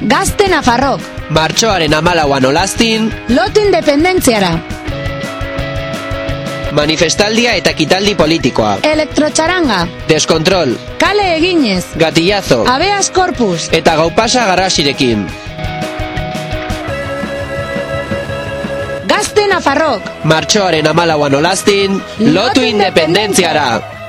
Gazte Nafarrok. Martxoaren amalauan olastin. Lotu independentziara. Manifestaldia eta kitaldi politikoa. Elektrotxaranga. Deskontrol. Kale eginez. Gatillazo. Abeas korpus. Eta gaupasa garasirekin. Gazte Nafarrok. Martxoaren amalauan olastin. Lotu independentziara.